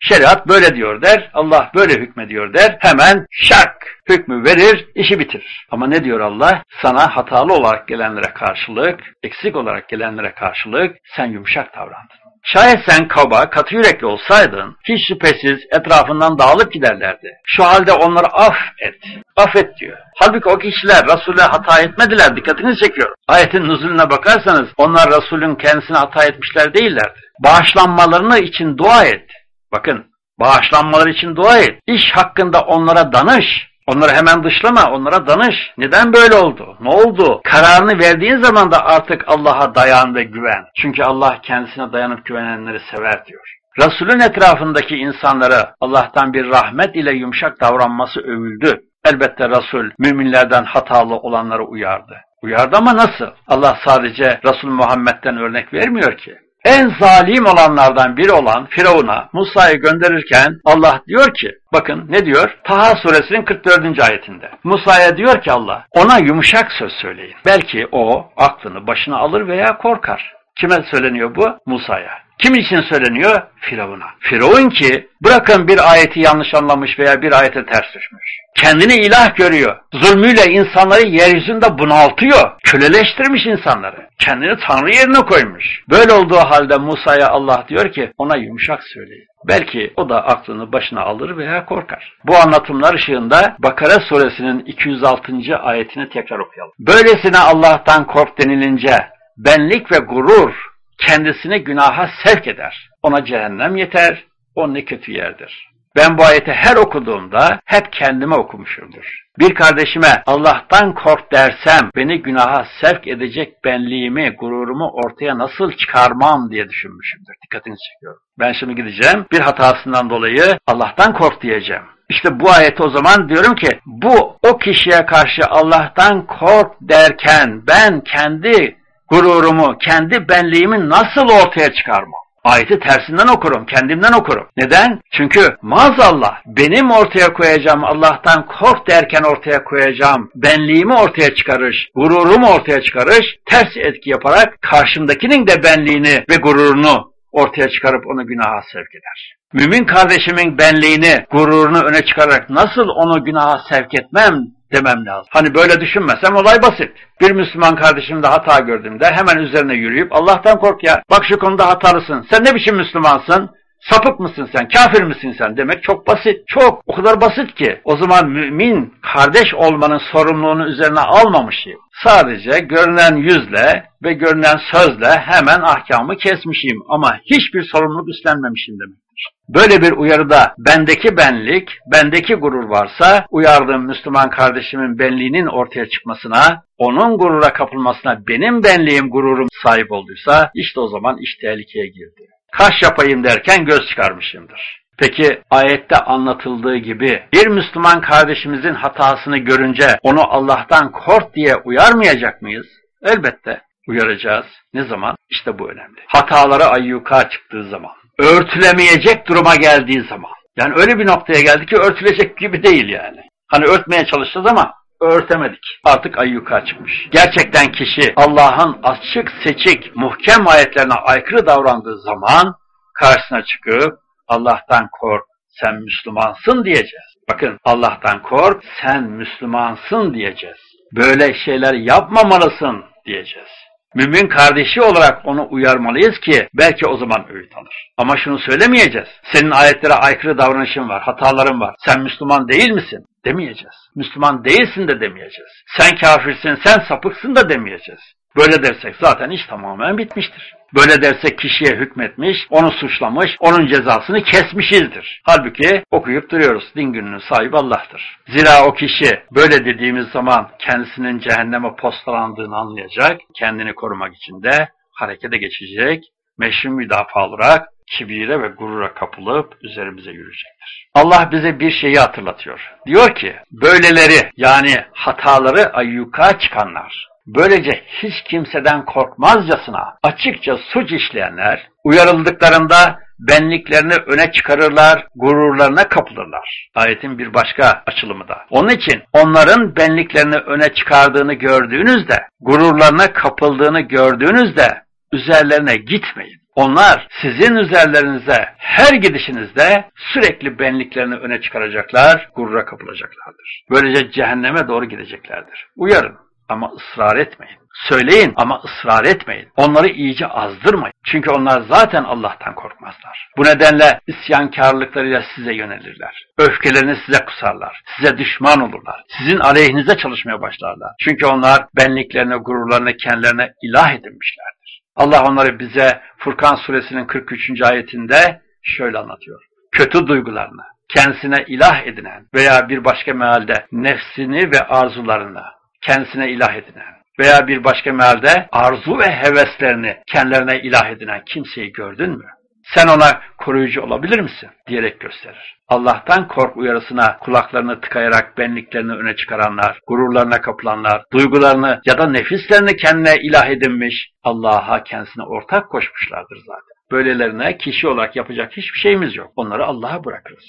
Şeriat böyle diyor der, Allah böyle hükmediyor der, hemen şak hükmü verir, işi bitirir. Ama ne diyor Allah? Sana hatalı olarak gelenlere karşılık, eksik olarak gelenlere karşılık sen yumuşak davrandın. Şayet sen kaba, katı yürekli olsaydın, hiç şüphesiz etrafından dağılıp giderlerdi. Şu halde onları affet, affet diyor. Halbuki o kişiler Resul'e hata etmediler, dikkatini çekiyor. Ayetin nüzulüne bakarsanız, onlar Resul'ün kendisine hata etmişler değillerdi. Bağışlanmalarını için dua et. Bakın, bağışlanmaları için dua et. İş hakkında onlara danış. Onları hemen dışlama, onlara danış. Neden böyle oldu? Ne oldu? Kararını verdiğin zaman da artık Allah'a dayan ve güven. Çünkü Allah kendisine dayanıp güvenenleri sever diyor. Resulün etrafındaki insanlara Allah'tan bir rahmet ile yumuşak davranması övüldü. Elbette Resul müminlerden hatalı olanları uyardı. Uyardı ama nasıl? Allah sadece Resul Muhammed'den örnek vermiyor ki en zalim olanlardan biri olan Firavun'a Musa'yı gönderirken Allah diyor ki, bakın ne diyor? Taha suresinin 44. ayetinde. Musa'ya diyor ki Allah, ona yumuşak söz söyleyin. Belki o aklını başına alır veya korkar. Kime söyleniyor bu? Musa'ya. Kim için söyleniyor? Firavun'a. Firavun ki bırakın bir ayeti yanlış anlamış veya bir ayete ters düşmüş. Kendini ilah görüyor. Zulmüyle insanları yeryüzünde bunaltıyor. Köleleştirmiş insanları. Kendini Tanrı yerine koymuş. Böyle olduğu halde Musa'ya Allah diyor ki ona yumuşak söyleyin. Belki o da aklını başına alır veya korkar. Bu anlatımlar ışığında Bakara suresinin 206. ayetini tekrar okuyalım. Böylesine Allah'tan kork denilince benlik ve gurur kendisini günaha sevk eder. Ona cehennem yeter, o ne kötü yerdir. Ben bu ayeti her okuduğumda hep kendime okumuşumdur. Bir kardeşime Allah'tan kork dersem beni günaha sevk edecek benliğimi, gururumu ortaya nasıl çıkarmam diye düşünmüşümdür. Dikkatinizi çekiyorum. Ben şimdi gideceğim bir hatasından dolayı Allah'tan kork diyeceğim. İşte bu ayeti o zaman diyorum ki bu o kişiye karşı Allah'tan kork derken ben kendi gururumu, kendi benliğimi nasıl ortaya çıkarmam? Ayeti tersinden okurum, kendimden okurum. Neden? Çünkü maazallah benim ortaya koyacağım Allah'tan kork derken ortaya koyacağım benliğimi ortaya çıkarış, gururumu ortaya çıkarış, ters etki yaparak karşımdakinin de benliğini ve gururunu ortaya çıkarıp onu günaha sevk eder. Mümin kardeşimin benliğini, gururunu öne çıkararak nasıl onu günaha sevk etmem demem lazım. Hani böyle düşünmesem olay basit. Bir Müslüman kardeşimde hata gördüğümde hemen üzerine yürüyüp Allah'tan kork ya. Bak şu konuda hatalısın. Sen ne biçim Müslümansın? Sapık mısın sen? Kafir misin sen? Demek çok basit. Çok. O kadar basit ki. O zaman mümin kardeş olmanın sorumluluğunu üzerine almamışım. Sadece görünen yüzle ve görünen sözle hemen ahkamı kesmişim ama hiçbir sorumluluk üstlenmemişim demek. Böyle bir uyarıda bendeki benlik, bendeki gurur varsa uyardığım Müslüman kardeşimin benliğinin ortaya çıkmasına, onun gurura kapılmasına benim benliğim gururum sahip olduysa işte o zaman iş tehlikeye girdi. Kaş yapayım derken göz çıkarmışımdır. Peki ayette anlatıldığı gibi bir Müslüman kardeşimizin hatasını görünce onu Allah'tan kork diye uyarmayacak mıyız? Elbette uyaracağız. Ne zaman? İşte bu önemli. Hataları ayyuka çıktığı zaman örtülemeyecek duruma geldiği zaman. Yani öyle bir noktaya geldi ki örtülecek gibi değil yani. Hani örtmeye çalışacağız ama örtemedik. Artık ayyuka çıkmış. Gerçekten kişi Allah'ın açık seçik muhkem ayetlerine aykırı davrandığı zaman karşısına çıkıp Allah'tan kork sen Müslümansın diyeceğiz. Bakın Allah'tan kork sen Müslümansın diyeceğiz. Böyle şeyler yapmamalısın diyeceğiz. Mümin kardeşi olarak onu uyarmalıyız ki belki o zaman öğüt alır. Ama şunu söylemeyeceğiz. Senin ayetlere aykırı davranışın var, hataların var. Sen Müslüman değil misin? Demeyeceğiz. Müslüman değilsin de demeyeceğiz. Sen kafirsin, sen sapıksın da demeyeceğiz. Böyle dersek zaten iş tamamen bitmiştir. Böyle dersek kişiye hükmetmiş, onu suçlamış, onun cezasını kesmişizdir. Halbuki okuyup duruyoruz. Din gününün sahibi Allah'tır. Zira o kişi böyle dediğimiz zaman kendisinin cehenneme postalandığını anlayacak, kendini korumak için de harekete geçecek, meşru müdafaa olarak kibire ve gurura kapılıp üzerimize yürüyecektir. Allah bize bir şeyi hatırlatıyor. Diyor ki, böyleleri yani hataları ayyuka çıkanlar, böylece hiç kimseden korkmazcasına açıkça suç işleyenler, uyarıldıklarında benliklerini öne çıkarırlar, gururlarına kapılırlar. Ayetin bir başka açılımı da. Onun için onların benliklerini öne çıkardığını gördüğünüzde, gururlarına kapıldığını gördüğünüzde üzerlerine gitmeyin. Onlar sizin üzerlerinize her gidişinizde sürekli benliklerini öne çıkaracaklar, gurura kapılacaklardır. Böylece cehenneme doğru gideceklerdir. Uyarın ama ısrar etmeyin. Söyleyin ama ısrar etmeyin. Onları iyice azdırmayın. Çünkü onlar zaten Allah'tan korkmazlar. Bu nedenle isyankarlıklarıyla size yönelirler. Öfkelerini size kusarlar. Size düşman olurlar. Sizin aleyhinize çalışmaya başlarlar. Çünkü onlar benliklerine, gururlarına, kendilerine ilah edinmişlerdir. Allah onları bize Furkan suresinin 43. ayetinde şöyle anlatıyor. Kötü duygularını, kendisine ilah edinen veya bir başka mealde nefsini ve arzularını kendisine ilah edinen veya bir başka mealde arzu ve heveslerini kendilerine ilah edinen kimseyi gördün mü? Sen ona koruyucu olabilir misin? diyerek gösterir. Allah'tan kork uyarısına kulaklarını tıkayarak benliklerini öne çıkaranlar, gururlarına kapılanlar, duygularını ya da nefislerini kendine ilah edinmiş, Allah'a kendisine ortak koşmuşlardır zaten. Böylelerine kişi olarak yapacak hiçbir şeyimiz yok. Onları Allah'a bırakırız.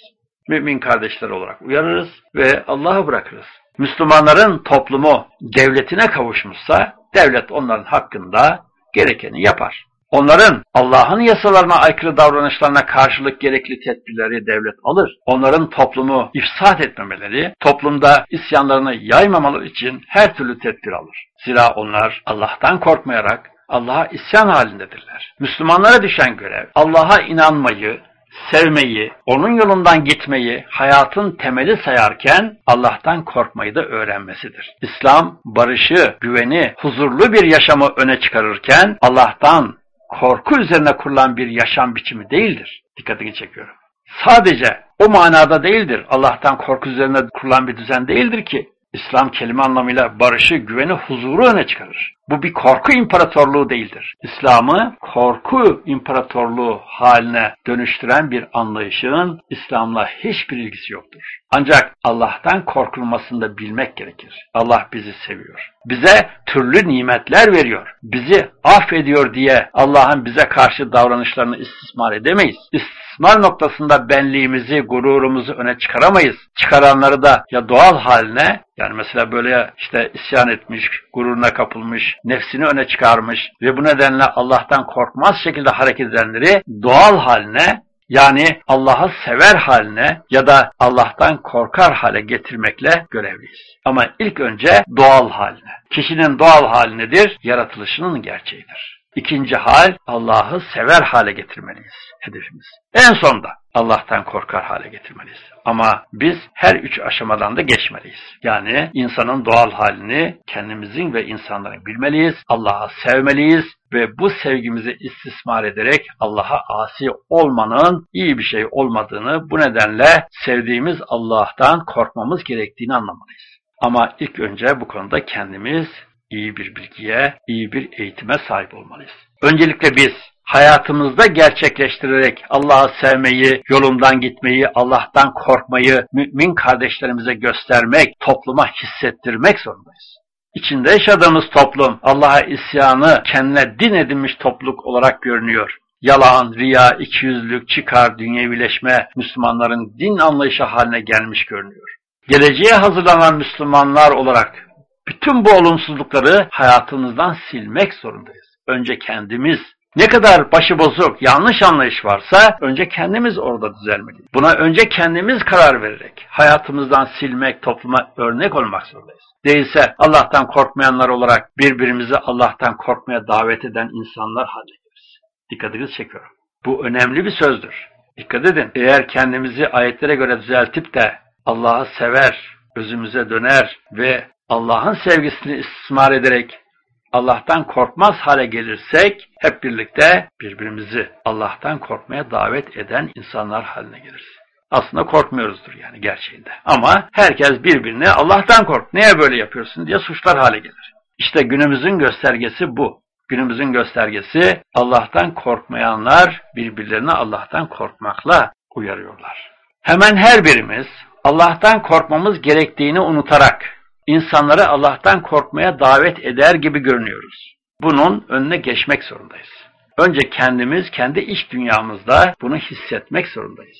Mümin kardeşler olarak uyarırız ve Allah'a bırakırız. Müslümanların toplumu devletine kavuşmuşsa, devlet onların hakkında gerekeni yapar. Onların Allah'ın yasalarına aykırı davranışlarına karşılık gerekli tedbirleri devlet alır. Onların toplumu ifsad etmemeleri, toplumda isyanlarını yaymamaları için her türlü tedbir alır. Zira onlar Allah'tan korkmayarak Allah'a isyan halindedirler. Müslümanlara düşen görev Allah'a inanmayı, sevmeyi, onun yolundan gitmeyi hayatın temeli sayarken Allah'tan korkmayı da öğrenmesidir. İslam barışı, güveni, huzurlu bir yaşamı öne çıkarırken Allah'tan korku üzerine kurulan bir yaşam biçimi değildir. Dikkatini çekiyorum. Sadece o manada değildir. Allah'tan korku üzerine kurulan bir düzen değildir ki İslam kelime anlamıyla barışı, güveni, huzuru öne çıkarır. Bu bir korku imparatorluğu değildir. İslam'ı korku imparatorluğu haline dönüştüren bir anlayışın İslam'la hiçbir ilgisi yoktur. Ancak Allah'tan korkulmasını da bilmek gerekir. Allah bizi seviyor. Bize türlü nimetler veriyor. Bizi affediyor diye Allah'ın bize karşı davranışlarını istismar edemeyiz. İstismar noktasında benliğimizi, gururumuzu öne çıkaramayız. Çıkaranları da ya doğal haline yani mesela böyle işte isyan etmiş, gururuna kapılmış, nefsini öne çıkarmış ve bu nedenle Allah'tan korkmaz şekilde hareket edenleri doğal haline yani Allah'ı sever haline ya da Allah'tan korkar hale getirmekle görevliyiz. Ama ilk önce doğal haline. Kişinin doğal hali nedir? Yaratılışının gerçeğidir. İkinci hal Allah'ı sever hale getirmeliyiz hedefimiz. En sonda Allah'tan korkar hale getirmeliyiz. Ama biz her üç aşamadan da geçmeliyiz. Yani insanın doğal halini kendimizin ve insanların bilmeliyiz, Allah'a sevmeliyiz ve bu sevgimizi istismar ederek Allah'a asi olmanın iyi bir şey olmadığını bu nedenle sevdiğimiz Allah'tan korkmamız gerektiğini anlamalıyız. Ama ilk önce bu konuda kendimiz iyi bir bilgiye, iyi bir eğitime sahip olmalıyız. Öncelikle biz hayatımızda gerçekleştirerek Allah'ı sevmeyi, yolundan gitmeyi, Allah'tan korkmayı mümin kardeşlerimize göstermek, topluma hissettirmek zorundayız. İçinde yaşadığımız toplum Allah'a isyanı kendine din edinmiş topluluk olarak görünüyor. Yalan, riya, ikiyüzlülük, çıkar, dünyevileşme Müslümanların din anlayışı haline gelmiş görünüyor. Geleceğe hazırlanan Müslümanlar olarak bütün bu olumsuzlukları hayatımızdan silmek zorundayız. Önce kendimiz, ne kadar bozuk, yanlış anlayış varsa önce kendimiz orada düzelmeliyiz. Buna önce kendimiz karar vererek hayatımızdan silmek, topluma örnek olmak zorundayız. Değilse Allah'tan korkmayanlar olarak birbirimizi Allah'tan korkmaya davet eden insanlar haline geliriz. Dikkatinizi çekiyorum. Bu önemli bir sözdür. Dikkat edin. Eğer kendimizi ayetlere göre düzeltip de Allah'ı sever, özümüze döner ve Allah'ın sevgisini istismar ederek Allah'tan korkmaz hale gelirsek hep birlikte birbirimizi Allah'tan korkmaya davet eden insanlar haline geliriz. Aslında korkmuyoruzdur yani gerçeğinde. Ama herkes birbirine Allah'tan kork, neye böyle yapıyorsun diye suçlar hale gelir. İşte günümüzün göstergesi bu. Günümüzün göstergesi Allah'tan korkmayanlar birbirlerine Allah'tan korkmakla uyarıyorlar. Hemen her birimiz Allah'tan korkmamız gerektiğini unutarak insanları Allah'tan korkmaya davet eder gibi görünüyoruz. Bunun önüne geçmek zorundayız. Önce kendimiz, kendi iç dünyamızda bunu hissetmek zorundayız.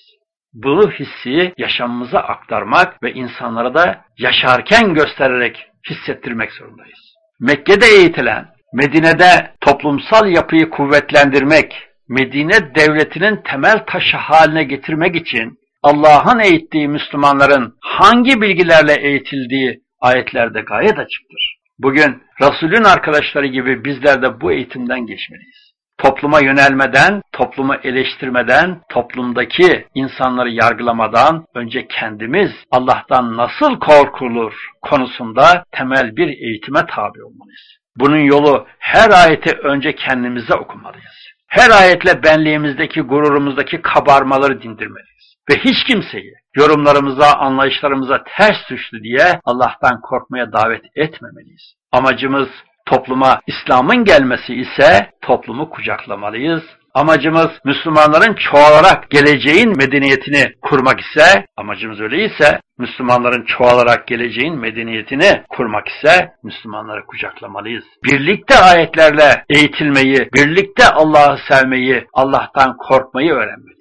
Bu hissi yaşamımıza aktarmak ve insanlara da yaşarken göstererek hissettirmek zorundayız. Mekke'de eğitilen, Medine'de toplumsal yapıyı kuvvetlendirmek, Medine devletinin temel taşı haline getirmek için Allah'ın eğittiği Müslümanların hangi bilgilerle eğitildiği ayetlerde gayet açıktır. Bugün Resulün arkadaşları gibi bizler de bu eğitimden geçmeliyiz. Topluma yönelmeden, toplumu eleştirmeden, toplumdaki insanları yargılamadan önce kendimiz Allah'tan nasıl korkulur konusunda temel bir eğitime tabi olmalıyız. Bunun yolu her ayeti önce kendimize okumalıyız. Her ayetle benliğimizdeki, gururumuzdaki kabarmaları dindirmeliyiz. Ve hiç kimseyi yorumlarımıza, anlayışlarımıza ters düştü diye Allah'tan korkmaya davet etmemeliyiz. Amacımız topluma İslam'ın gelmesi ise toplumu kucaklamalıyız. Amacımız Müslümanların çoğalarak geleceğin medeniyetini kurmak ise, amacımız öyleyse Müslümanların çoğalarak geleceğin medeniyetini kurmak ise Müslümanları kucaklamalıyız. Birlikte ayetlerle eğitilmeyi, birlikte Allah'ı sevmeyi, Allah'tan korkmayı öğrenmeliyiz.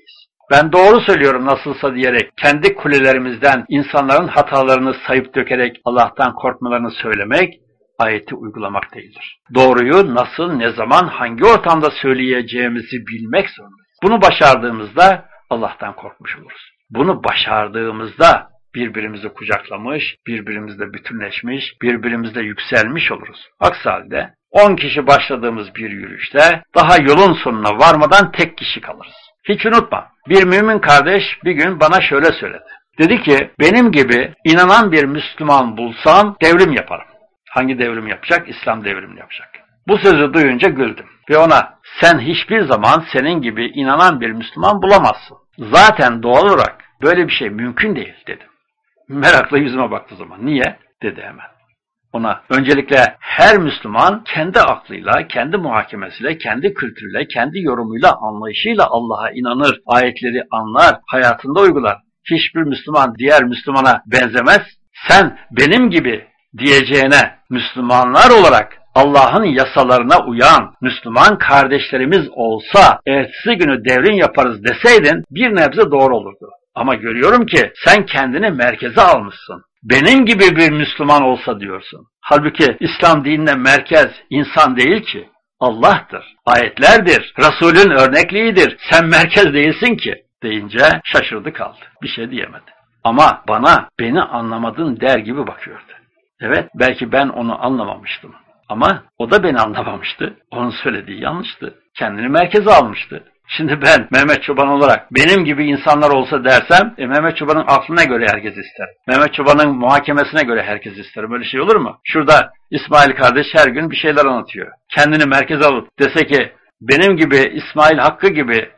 Ben doğru söylüyorum nasılsa diyerek kendi kulelerimizden insanların hatalarını sayıp dökerek Allah'tan korkmalarını söylemek ayeti uygulamak değildir. Doğruyu nasıl, ne zaman, hangi ortamda söyleyeceğimizi bilmek zorundayız. Bunu başardığımızda Allah'tan korkmuş oluruz. Bunu başardığımızda birbirimizi kucaklamış, birbirimizle bütünleşmiş, birbirimizle yükselmiş oluruz. Aksi halde 10 kişi başladığımız bir yürüyüşte daha yolun sonuna varmadan tek kişi kalırız. Hiç unutma, bir mümin kardeş bir gün bana şöyle söyledi. Dedi ki, benim gibi inanan bir Müslüman bulsam devrim yaparım. Hangi devrim yapacak? İslam devrimini yapacak. Bu sözü duyunca güldüm. Ve ona sen hiçbir zaman senin gibi inanan bir Müslüman bulamazsın. Zaten doğal olarak böyle bir şey mümkün değil dedim. Merakla yüzüme baktı zaman. Niye? Dedi hemen. Ona öncelikle her Müslüman kendi aklıyla, kendi muhakemesiyle, kendi kültürüyle, kendi yorumuyla, anlayışıyla Allah'a inanır, ayetleri anlar, hayatında uygular. Hiçbir Müslüman diğer Müslümana benzemez. Sen benim gibi diyeceğine Müslümanlar olarak Allah'ın yasalarına uyan Müslüman kardeşlerimiz olsa ertesi günü devrim yaparız deseydin bir nebze doğru olurdu. Ama görüyorum ki sen kendini merkeze almışsın. Benim gibi bir Müslüman olsa diyorsun. Halbuki İslam dinine merkez insan değil ki. Allah'tır, ayetlerdir, Resulün örnekliğidir. Sen merkez değilsin ki deyince şaşırdı kaldı. Bir şey diyemedi. Ama bana beni anlamadın der gibi bakıyordu. Evet, belki ben onu anlamamıştım. Ama o da beni anlamamıştı. Onun söylediği yanlıştı. Kendini merkeze almıştı. Şimdi ben Mehmet Çoban olarak benim gibi insanlar olsa dersem e, Mehmet Çoban'ın aklına göre herkes ister. Mehmet Çoban'ın muhakemesine göre herkes ister. Böyle şey olur mu? Şurada İsmail kardeş her gün bir şeyler anlatıyor. Kendini merkeze alıp dese ki benim gibi İsmail Hakkı gibi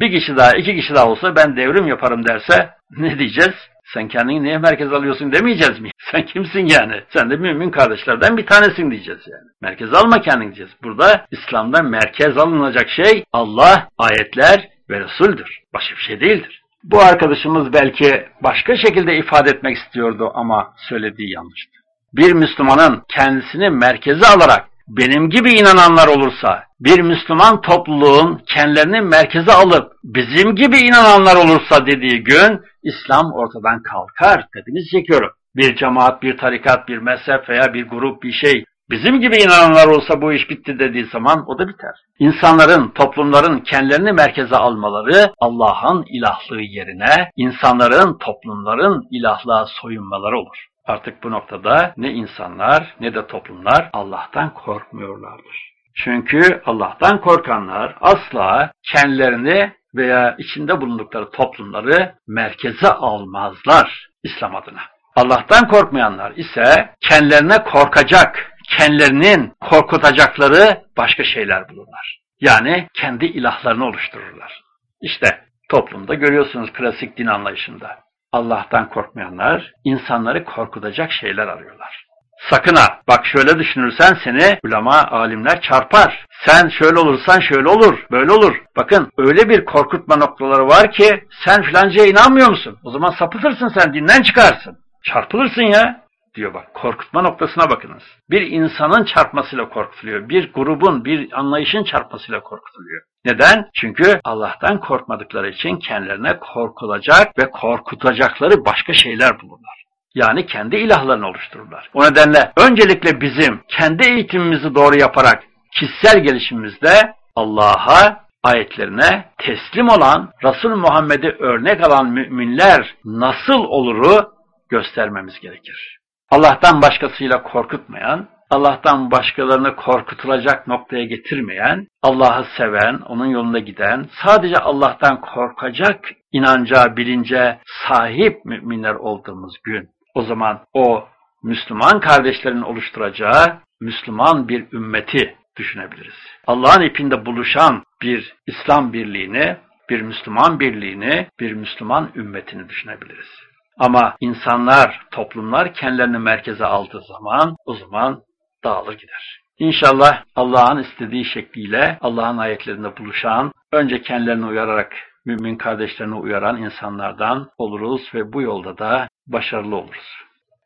bir kişi daha iki kişi daha olsa ben devrim yaparım derse ne diyeceğiz? Sen kendini niye merkez alıyorsun demeyeceğiz mi? Sen kimsin yani? Sen de mümin kardeşlerden bir tanesin diyeceğiz yani. Merkez alma kendini diyeceğiz. Burada İslam'da merkez alınacak şey Allah, ayetler ve Resul'dür. Başka bir şey değildir. Bu arkadaşımız belki başka şekilde ifade etmek istiyordu ama söylediği yanlıştı. Bir Müslümanın kendisini merkeze alarak benim gibi inananlar olursa, bir Müslüman topluluğun kendilerini merkeze alıp bizim gibi inananlar olursa dediği gün İslam ortadan kalkar. Dikkatinizi çekiyorum. Bir cemaat, bir tarikat, bir mezhep veya bir grup bir şey bizim gibi inananlar olsa bu iş bitti dediği zaman o da biter. İnsanların, toplumların kendilerini merkeze almaları Allah'ın ilahlığı yerine insanların, toplumların ilahlığa soyunmaları olur. Artık bu noktada ne insanlar ne de toplumlar Allah'tan korkmuyorlardır. Çünkü Allah'tan korkanlar asla kendilerini veya içinde bulundukları toplumları merkeze almazlar İslam adına. Allah'tan korkmayanlar ise kendilerine korkacak, kendilerinin korkutacakları başka şeyler bulurlar. Yani kendi ilahlarını oluştururlar. İşte toplumda görüyorsunuz klasik din anlayışında. Allah'tan korkmayanlar insanları korkutacak şeyler arıyorlar. Sakın ha bak şöyle düşünürsen seni ulema alimler çarpar. Sen şöyle olursan şöyle olur, böyle olur. Bakın öyle bir korkutma noktaları var ki sen filancaya inanmıyor musun? O zaman sapıtırsın sen dinden çıkarsın. Çarpılırsın ya diyor bak. Korkutma noktasına bakınız. Bir insanın çarpmasıyla korkutuluyor. Bir grubun, bir anlayışın çarpmasıyla korkutuluyor. Neden? Çünkü Allah'tan korkmadıkları için kendilerine korkulacak ve korkutacakları başka şeyler bulurlar. Yani kendi ilahlarını oluştururlar. O nedenle öncelikle bizim kendi eğitimimizi doğru yaparak kişisel gelişimimizde Allah'a ayetlerine teslim olan, Resul Muhammed'i örnek alan müminler nasıl oluru göstermemiz gerekir. Allah'tan başkasıyla korkutmayan, Allah'tan başkalarını korkutulacak noktaya getirmeyen, Allah'ı seven, onun yolunda giden, sadece Allah'tan korkacak inanca, bilince sahip müminler olduğumuz gün, o zaman o Müslüman kardeşlerin oluşturacağı Müslüman bir ümmeti düşünebiliriz. Allah'ın ipinde buluşan bir İslam birliğini, bir Müslüman birliğini, bir Müslüman ümmetini düşünebiliriz. Ama insanlar, toplumlar kendilerini merkeze aldığı zaman o zaman dağılır gider. İnşallah Allah'ın istediği şekliyle Allah'ın ayetlerinde buluşan, önce kendilerini uyararak mümin kardeşlerini uyaran insanlardan oluruz ve bu yolda da başarılı oluruz.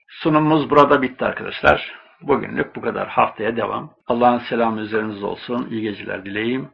Sunumumuz burada bitti arkadaşlar. Bugünlük bu kadar. Haftaya devam. Allah'ın selamı üzerinize olsun. İyi geceler dileyim.